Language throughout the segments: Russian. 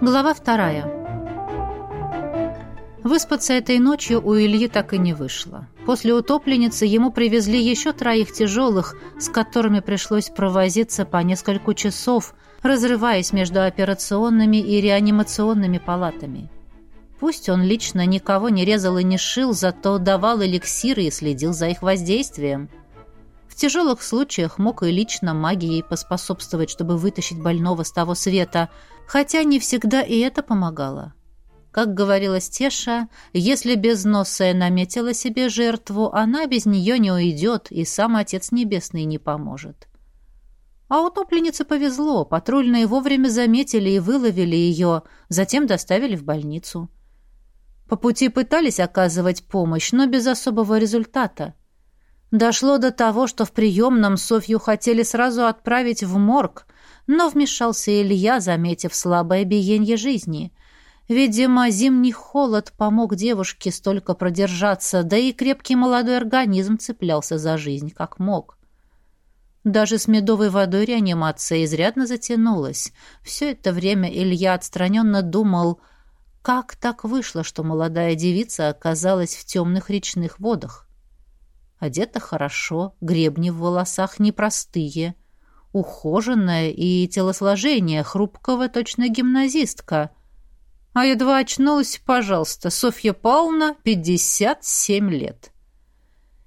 Глава вторая. Выспаться этой ночью у Ильи так и не вышло. После утопленницы ему привезли еще троих тяжелых, с которыми пришлось провозиться по несколько часов, разрываясь между операционными и реанимационными палатами. Пусть он лично никого не резал и не шил, зато давал эликсиры и следил за их воздействием. В тяжелых случаях мог и лично магией поспособствовать, чтобы вытащить больного с того света – хотя не всегда и это помогало. Как говорила Стеша, если безносая наметила себе жертву, она без нее не уйдет, и сам Отец Небесный не поможет. А утопленнице повезло, патрульные вовремя заметили и выловили ее, затем доставили в больницу. По пути пытались оказывать помощь, но без особого результата. Дошло до того, что в приемном Софью хотели сразу отправить в морг, но вмешался Илья, заметив слабое биение жизни. Видимо, зимний холод помог девушке столько продержаться, да и крепкий молодой организм цеплялся за жизнь, как мог. Даже с медовой водой реанимация изрядно затянулась. Все это время Илья отстраненно думал, как так вышло, что молодая девица оказалась в темных речных водах. Одета хорошо, гребни в волосах непростые — ухоженная и телосложение хрупкого точно гимназистка. А едва очнулась, пожалуйста, Софья Павловна, 57 лет.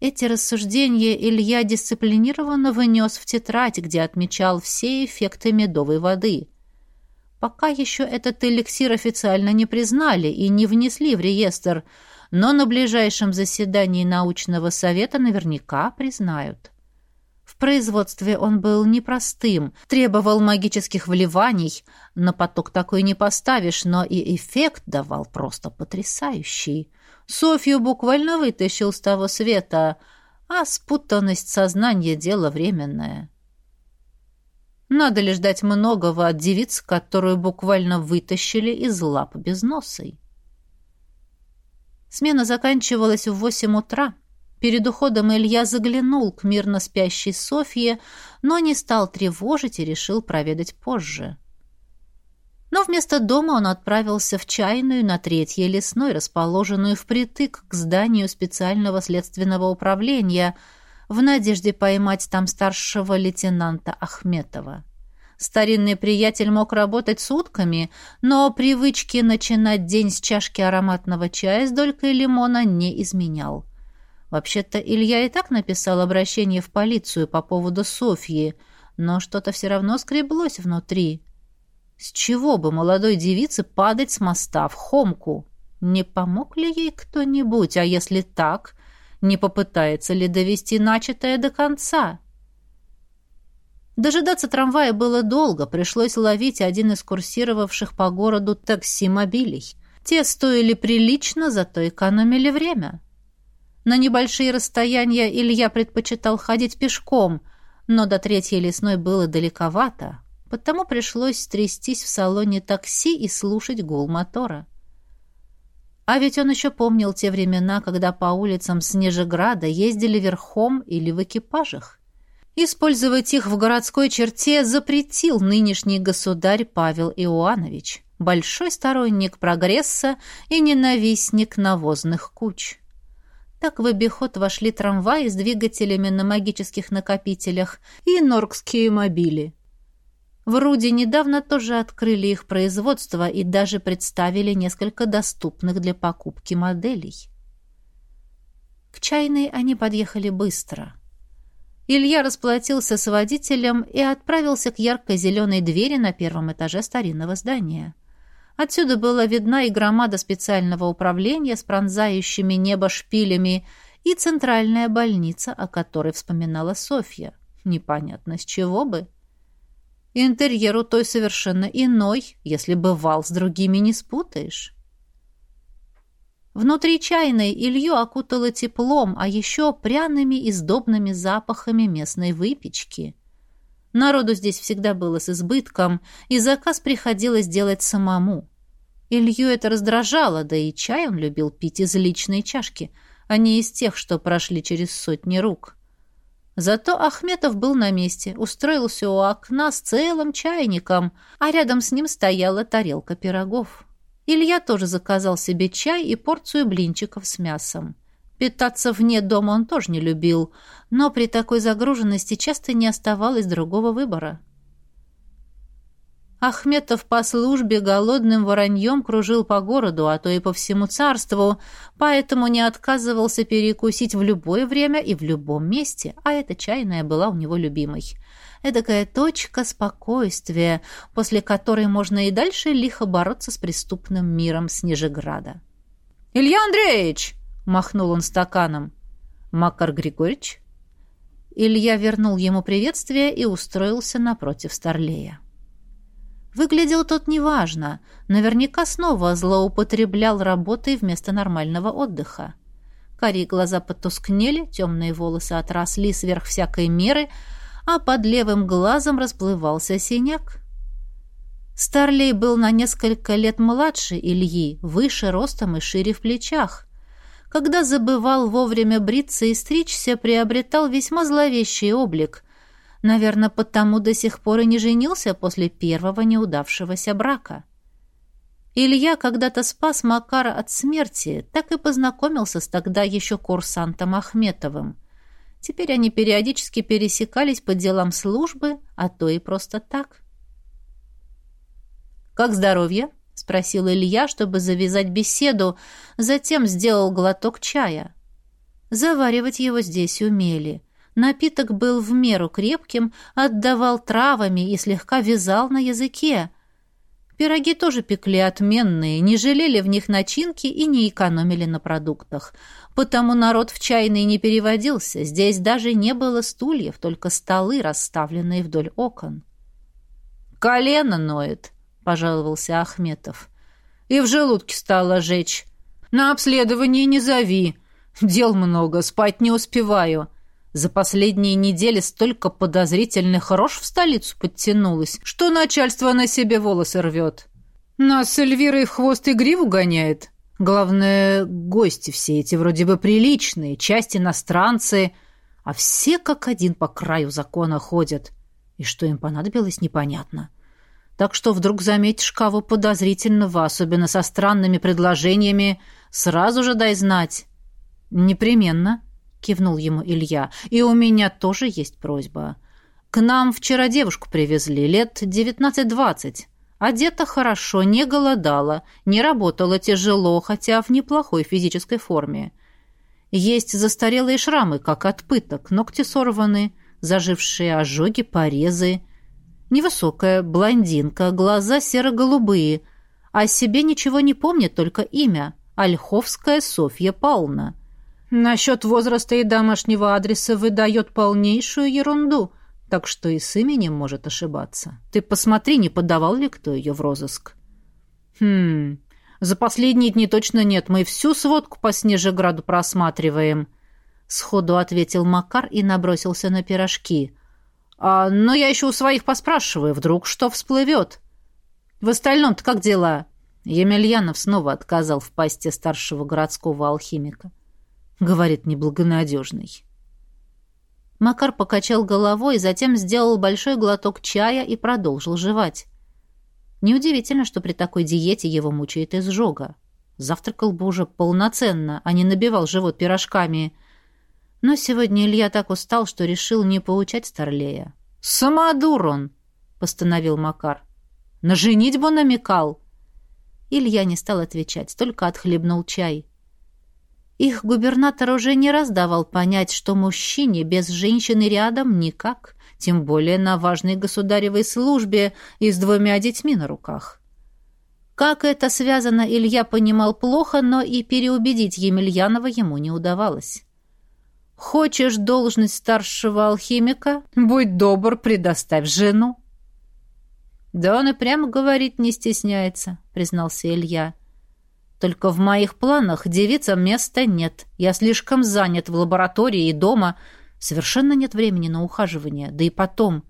Эти рассуждения Илья дисциплинированно вынес в тетрадь, где отмечал все эффекты медовой воды. Пока еще этот эликсир официально не признали и не внесли в реестр, но на ближайшем заседании научного совета наверняка признают. Производстве он был непростым, требовал магических вливаний, на поток такой не поставишь, но и эффект давал просто потрясающий. Софью буквально вытащил с того света, а спутанность сознания — дело временное. Надо ли ждать многого от девиц, которую буквально вытащили из лап безносой? Смена заканчивалась в восемь утра, Перед уходом Илья заглянул к мирно спящей Софье, но не стал тревожить и решил проведать позже. Но вместо дома он отправился в чайную на Третьей лесной, расположенную впритык к зданию специального следственного управления, в надежде поймать там старшего лейтенанта Ахметова. Старинный приятель мог работать сутками, но привычки начинать день с чашки ароматного чая с долькой лимона не изменял. Вообще-то Илья и так написал обращение в полицию по поводу Софьи, но что-то все равно скреблось внутри. С чего бы молодой девице падать с моста в Хомку? Не помог ли ей кто-нибудь, а если так, не попытается ли довести начатое до конца? Дожидаться трамвая было долго, пришлось ловить один из курсировавших по городу такси-мобилей. Те стоили прилично, зато экономили время. На небольшие расстояния Илья предпочитал ходить пешком, но до третьей лесной было далековато, потому пришлось трястись в салоне такси и слушать гул мотора. А ведь он еще помнил те времена, когда по улицам Снежеграда ездили верхом или в экипажах. Использовать их в городской черте запретил нынешний государь Павел Иоанович, большой сторонник прогресса и ненавистник навозных куч. Так в обиход вошли трамваи с двигателями на магических накопителях и норкские мобили. В Руде недавно тоже открыли их производство и даже представили несколько доступных для покупки моделей. К чайной они подъехали быстро. Илья расплатился с водителем и отправился к ярко-зеленой двери на первом этаже старинного здания. Отсюда была видна и громада специального управления с пронзающими небо шпилями и центральная больница, о которой вспоминала Софья. Непонятно, с чего бы. Интерьер у той совершенно иной, если бывал с другими не спутаешь. Внутри чайной Илью окутало теплом, а еще пряными и сдобными запахами местной выпечки. Народу здесь всегда было с избытком, и заказ приходилось делать самому. Илью это раздражало, да и чай он любил пить из личной чашки, а не из тех, что прошли через сотни рук. Зато Ахметов был на месте, устроился у окна с целым чайником, а рядом с ним стояла тарелка пирогов. Илья тоже заказал себе чай и порцию блинчиков с мясом. Питаться вне дома он тоже не любил, но при такой загруженности часто не оставалось другого выбора. Ахметов по службе голодным вороньем кружил по городу, а то и по всему царству, поэтому не отказывался перекусить в любое время и в любом месте, а эта чайная была у него любимой. Эдакая точка спокойствия, после которой можно и дальше лихо бороться с преступным миром Снежеграда. «Илья Андреевич!» — махнул он стаканом. «Макар Григорьевич?» Илья вернул ему приветствие и устроился напротив Старлея. Выглядел тот неважно. Наверняка снова злоупотреблял работой вместо нормального отдыха. Карие глаза потускнели, темные волосы отросли сверх всякой меры, а под левым глазом расплывался синяк. Старлей был на несколько лет младше Ильи, выше ростом и шире в плечах. Когда забывал вовремя бриться и стричься, приобретал весьма зловещий облик, Наверное, потому до сих пор и не женился после первого неудавшегося брака. Илья когда-то спас Макара от смерти, так и познакомился с тогда еще курсантом Ахметовым. Теперь они периодически пересекались по делам службы, а то и просто так. «Как здоровье?» — спросил Илья, чтобы завязать беседу, затем сделал глоток чая. Заваривать его здесь умели — Напиток был в меру крепким, отдавал травами и слегка вязал на языке. Пироги тоже пекли отменные, не жалели в них начинки и не экономили на продуктах. Потому народ в чайный не переводился, здесь даже не было стульев, только столы, расставленные вдоль окон. «Колено ноет», — пожаловался Ахметов. «И в желудке стало жечь. На обследование не зови. Дел много, спать не успеваю. За последние недели столько подозрительных рож в столицу подтянулось, что начальство на себе волосы рвет. Нас с Эльвирой в хвост и гриву гоняет. Главное, гости все эти вроде бы приличные, часть иностранцы, а все как один по краю закона ходят. И что им понадобилось, непонятно. Так что вдруг заметишь кого подозрительного, особенно со странными предложениями, сразу же дай знать. Непременно кивнул ему Илья. И у меня тоже есть просьба. К нам вчера девушку привезли, лет девятнадцать-двадцать. Одета хорошо, не голодала, не работала тяжело, хотя в неплохой физической форме. Есть застарелые шрамы, как от пыток, ногти сорваны, зажившие ожоги, порезы. Невысокая, блондинка, глаза серо-голубые. О себе ничего не помнит, только имя. Ольховская Софья Павловна. Насчет возраста и домашнего адреса выдает полнейшую ерунду, так что и с именем может ошибаться. Ты посмотри, не подавал ли кто ее в розыск. Хм, за последние дни точно нет, мы всю сводку по Снежеграду просматриваем. Сходу ответил Макар и набросился на пирожки. А, но я еще у своих поспрашиваю, вдруг что всплывет. В остальном-то как дела? Емельянов снова отказал в пасти старшего городского алхимика. — говорит неблагонадежный. Макар покачал головой, затем сделал большой глоток чая и продолжил жевать. Неудивительно, что при такой диете его мучает изжога. Завтракал бы уже полноценно, а не набивал живот пирожками. Но сегодня Илья так устал, что решил не поучать Старлея. «Самодур он!» — постановил Макар. «На женитьбу намекал!» Илья не стал отвечать, только отхлебнул чай. Их губернатор уже не раз давал понять, что мужчине без женщины рядом никак, тем более на важной государевой службе и с двумя детьми на руках. Как это связано, Илья понимал плохо, но и переубедить Емельянова ему не удавалось. «Хочешь должность старшего алхимика? Будь добр, предоставь жену». «Да он и прямо говорить не стесняется», — признался Илья. Только в моих планах девицам места нет. Я слишком занят в лаборатории и дома. Совершенно нет времени на ухаживание. Да и потом.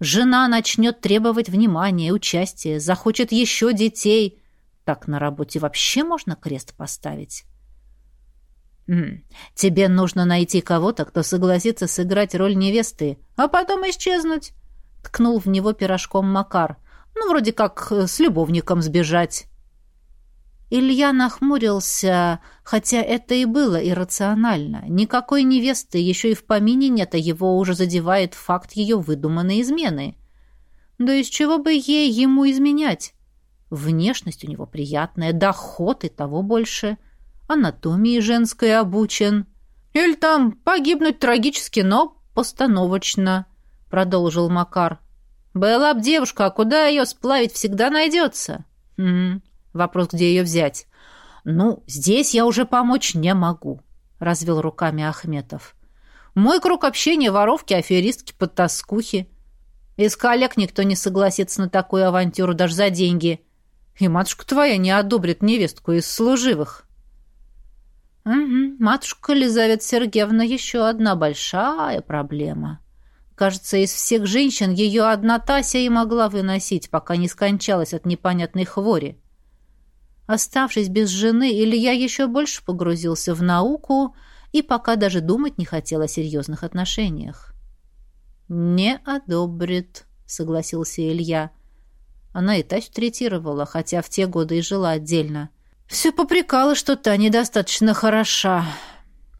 Жена начнет требовать внимания, участия, захочет еще детей. Так на работе вообще можно крест поставить? «Тебе нужно найти кого-то, кто согласится сыграть роль невесты, а потом исчезнуть», — ткнул в него пирожком Макар. «Ну, вроде как э, с любовником сбежать». Илья нахмурился, хотя это и было иррационально. Никакой невесты еще и в помине нет, а его уже задевает факт ее выдуманной измены. Да из чего бы ей ему изменять? Внешность у него приятная, доход и того больше. Анатомии женской обучен. Или там погибнуть трагически, но постановочно, продолжил Макар. Была б девушка, а куда ее сплавить всегда найдется. Угу. Вопрос, где ее взять. «Ну, здесь я уже помочь не могу», — развел руками Ахметов. «Мой круг общения — воровки, аферистки, подтаскухи. Из коллег никто не согласится на такую авантюру даже за деньги. И матушка твоя не одобрит невестку из служивых». «Угу, матушка Елизавета Сергеевна еще одна большая проблема. Кажется, из всех женщин ее одна Тася и могла выносить, пока не скончалась от непонятной хвори. Оставшись без жены, Илья еще больше погрузился в науку и пока даже думать не хотел о серьезных отношениях. «Не одобрит», — согласился Илья. Она и Тась третировала, хотя в те годы и жила отдельно. «Все попрекала, что та недостаточно хороша».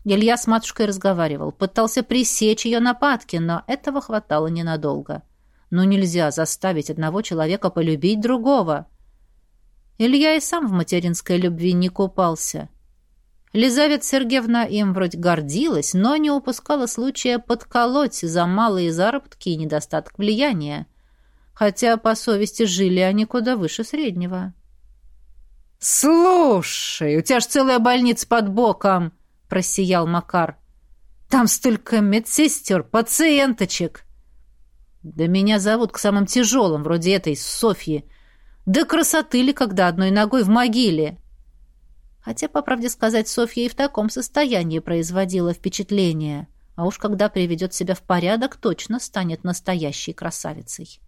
Илья с матушкой разговаривал, пытался пресечь ее нападки, но этого хватало ненадолго. Но нельзя заставить одного человека полюбить другого. Илья и сам в материнской любви не купался. Лизавета Сергеевна им вроде гордилась, но не упускала случая подколоть за малые заработки и недостаток влияния. Хотя, по совести, жили они куда выше среднего. «Слушай, у тебя ж целая больница под боком!» — просиял Макар. «Там столько медсестер, пациенточек!» «Да меня зовут к самым тяжелым, вроде этой Софьи. Да красоты ли, когда одной ногой в могиле? Хотя, по правде сказать, Софья и в таком состоянии производила впечатление. А уж когда приведет себя в порядок, точно станет настоящей красавицей.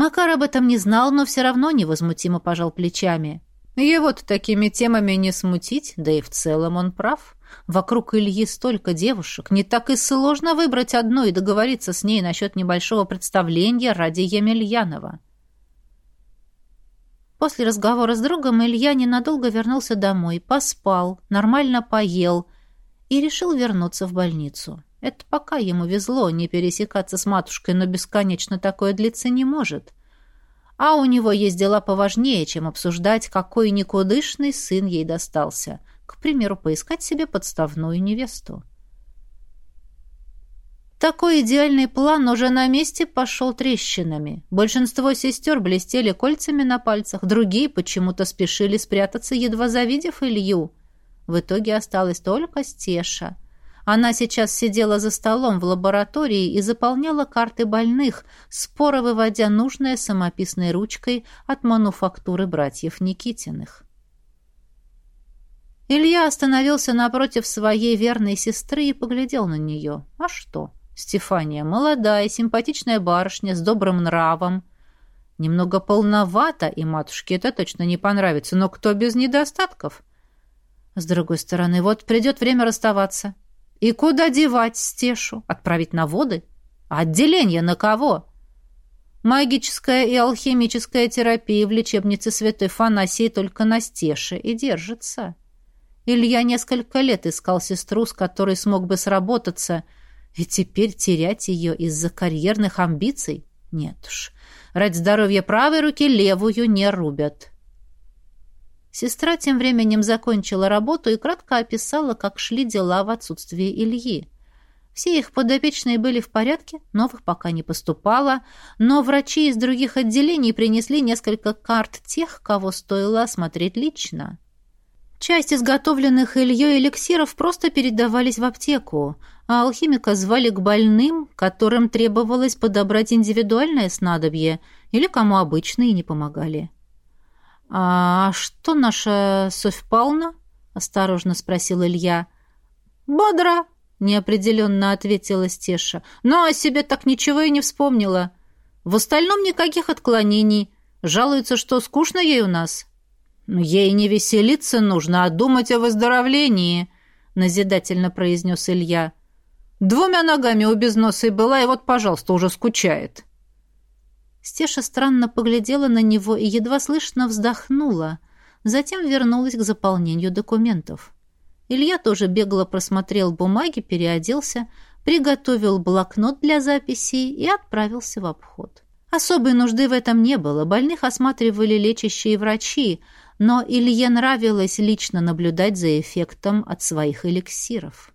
Макар об этом не знал, но все равно невозмутимо пожал плечами. Его-то такими темами не смутить, да и в целом он прав. Вокруг Ильи столько девушек, не так и сложно выбрать одну и договориться с ней насчет небольшого представления ради Емельянова. После разговора с другом Илья ненадолго вернулся домой, поспал, нормально поел и решил вернуться в больницу. Это пока ему везло не пересекаться с матушкой, но бесконечно такое длиться не может. А у него есть дела поважнее, чем обсуждать, какой никудышный сын ей достался. К примеру, поискать себе подставную невесту. Такой идеальный план уже на месте пошел трещинами. Большинство сестер блестели кольцами на пальцах, другие почему-то спешили спрятаться, едва завидев Илью. В итоге осталась только Стеша. Она сейчас сидела за столом в лаборатории и заполняла карты больных, споро выводя нужное самописной ручкой от мануфактуры братьев Никитиных. Илья остановился напротив своей верной сестры и поглядел на нее. А что? Стефания молодая, симпатичная барышня с добрым нравом. Немного полновата, и матушке это точно не понравится, но кто без недостатков? С другой стороны, вот придет время расставаться. И куда девать Стешу? Отправить на воды? А отделение на кого? Магическая и алхимическая терапия в лечебнице Святой Фанасии только на Стеше и держится. Илья несколько лет искал сестру, с которой смог бы сработаться – и теперь терять ее из-за карьерных амбиций? Нет уж. Ради здоровья правой руки левую не рубят. Сестра тем временем закончила работу и кратко описала, как шли дела в отсутствие Ильи. Все их подопечные были в порядке, новых пока не поступало, но врачи из других отделений принесли несколько карт тех, кого стоило осмотреть лично. Часть изготовленных Ильей эликсиров просто передавались в аптеку, а алхимика звали к больным, которым требовалось подобрать индивидуальное снадобье, или кому обычные не помогали. «А что наша Софь Павловна?» — осторожно спросил Илья. «Бодра!» — неопределенно ответила Стеша. «Но о себе так ничего и не вспомнила. В остальном никаких отклонений. Жалуется, что скучно ей у нас». «Ей не веселиться нужно, а думать о выздоровлении», — назидательно произнес Илья. «Двумя ногами у безносой была, и вот, пожалуйста, уже скучает». Стеша странно поглядела на него и едва слышно вздохнула, затем вернулась к заполнению документов. Илья тоже бегло просмотрел бумаги, переоделся, приготовил блокнот для записей и отправился в обход. Особой нужды в этом не было, больных осматривали лечащие врачи, но Илье нравилось лично наблюдать за эффектом от своих эликсиров.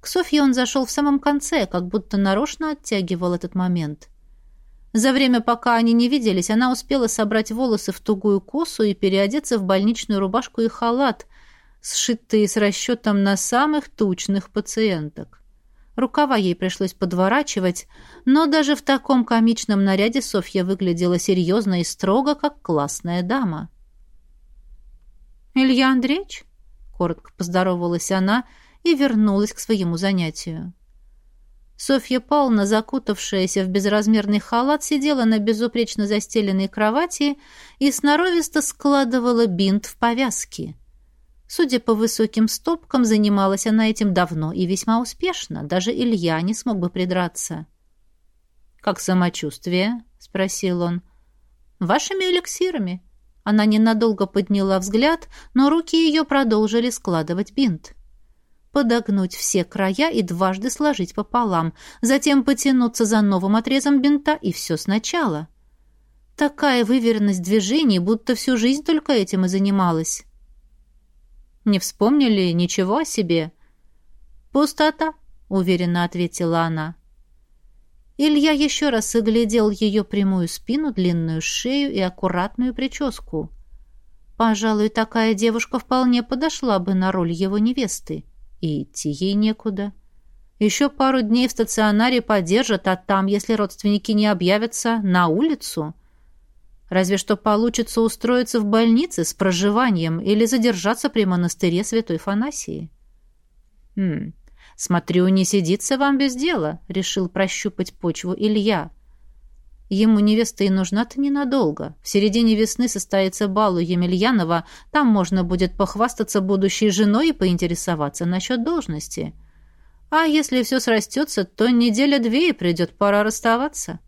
К Софье он зашел в самом конце, как будто нарочно оттягивал этот момент. За время, пока они не виделись, она успела собрать волосы в тугую косу и переодеться в больничную рубашку и халат, сшитые с расчетом на самых тучных пациенток. Рукава ей пришлось подворачивать, но даже в таком комичном наряде Софья выглядела серьезно и строго, как классная дама. «Илья Андреевич?» — коротко поздоровалась она и вернулась к своему занятию. Софья Павловна, закутавшаяся в безразмерный халат, сидела на безупречно застеленной кровати и сноровисто складывала бинт в повязки. Судя по высоким стопкам, занималась она этим давно и весьма успешно. Даже Илья не смог бы придраться. «Как самочувствие?» — спросил он. «Вашими эликсирами». Она ненадолго подняла взгляд, но руки ее продолжили складывать бинт подогнуть все края и дважды сложить пополам, затем потянуться за новым отрезом бинта и все сначала. Такая выверенность движений, будто всю жизнь только этим и занималась. Не вспомнили ничего о себе? Пустота, уверенно ответила она. Илья еще раз оглядел ее прямую спину, длинную шею и аккуратную прическу. Пожалуй, такая девушка вполне подошла бы на роль его невесты. И идти ей некуда. Еще пару дней в стационаре подержат, а там, если родственники не объявятся, на улицу. Разве что получится устроиться в больнице с проживанием или задержаться при монастыре Святой Фанасии. «Хм, смотрю, не сидится вам без дела», — решил прощупать почву Илья. Ему невеста и нужна-то ненадолго. В середине весны состоится бал у Емельянова, там можно будет похвастаться будущей женой и поинтересоваться насчет должности. А если все срастется, то неделя-две и придет пора расставаться.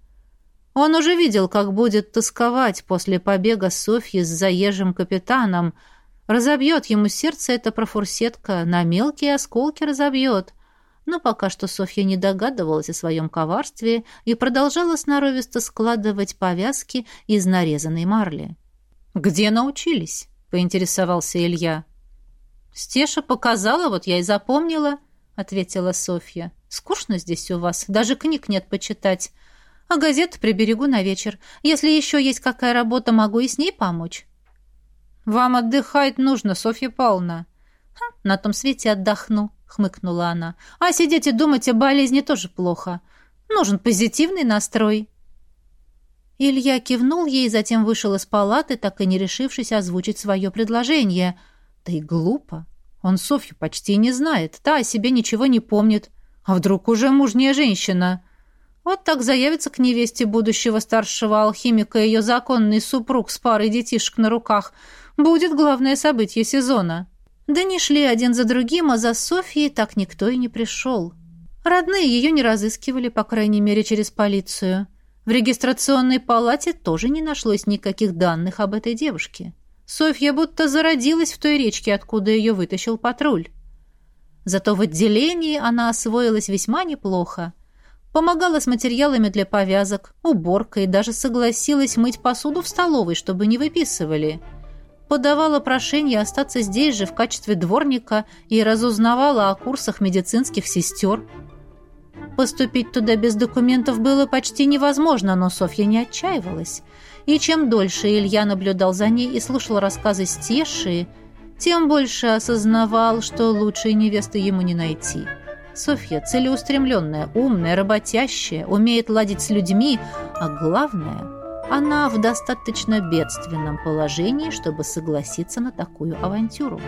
Он уже видел, как будет тосковать после побега Софьи с заезжим капитаном. Разобьет ему сердце эта профурсетка, на мелкие осколки разобьет — но пока что Софья не догадывалась о своем коварстве и продолжала сноровисто складывать повязки из нарезанной марли. «Где научились?» — поинтересовался Илья. «Стеша показала, вот я и запомнила», — ответила Софья. «Скучно здесь у вас, даже книг нет почитать. А газету приберегу на вечер. Если еще есть какая работа, могу и с ней помочь». «Вам отдыхать нужно, Софья Павловна». «На том свете отдохну», хмыкнула она. А сидеть и думать о болезни тоже плохо. Нужен позитивный настрой. Илья кивнул ей, затем вышел из палаты, так и не решившись озвучить свое предложение. Да и глупо. Он Софью почти не знает, та о себе ничего не помнит. А вдруг уже мужняя женщина? Вот так заявится к невесте будущего старшего алхимика ее законный супруг с парой детишек на руках. Будет главное событие сезона. Да не шли один за другим, а за Софией так никто и не пришел. Родные ее не разыскивали, по крайней мере, через полицию. В регистрационной палате тоже не нашлось никаких данных об этой девушке. Софья будто зародилась в той речке, откуда ее вытащил патруль. Зато в отделении она освоилась весьма неплохо. Помогала с материалами для повязок, уборкой даже согласилась мыть посуду в столовой, чтобы не выписывали – подавала прошение остаться здесь же в качестве дворника и разузнавала о курсах медицинских сестер. Поступить туда без документов было почти невозможно, но Софья не отчаивалась. И чем дольше Илья наблюдал за ней и слушал рассказы Стеши, тем больше осознавал, что лучшей невесты ему не найти. Софья целеустремленная, умная, работящая, умеет ладить с людьми, а главное — она в достаточно бедственном положении, чтобы согласиться на такую авантюру.